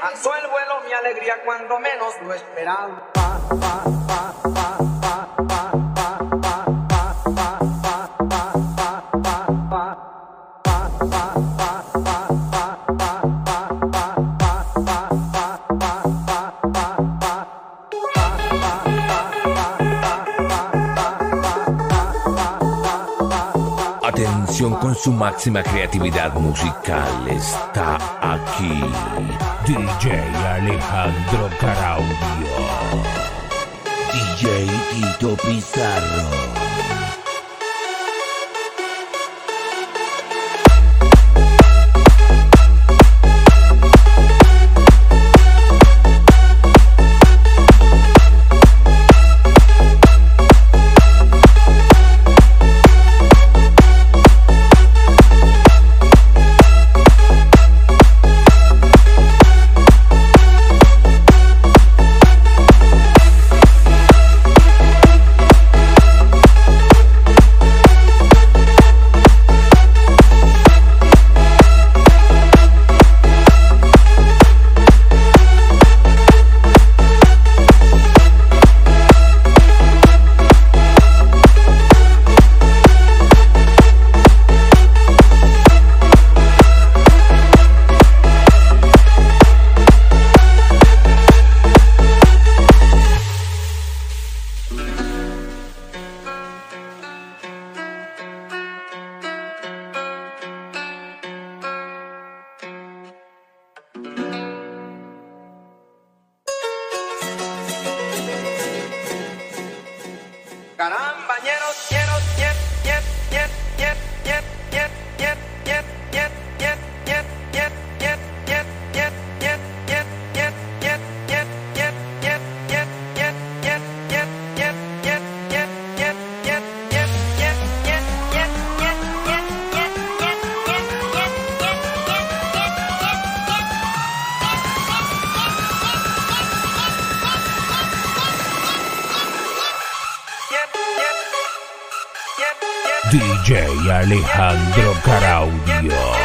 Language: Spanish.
alzó el vuelo mi alegría cuando menos lo esperaba. Su máxima creatividad musical está aquí DJ Alejandro Caraudio DJ Tito Pizarro Caralho! DJ Alejandro Caraudio.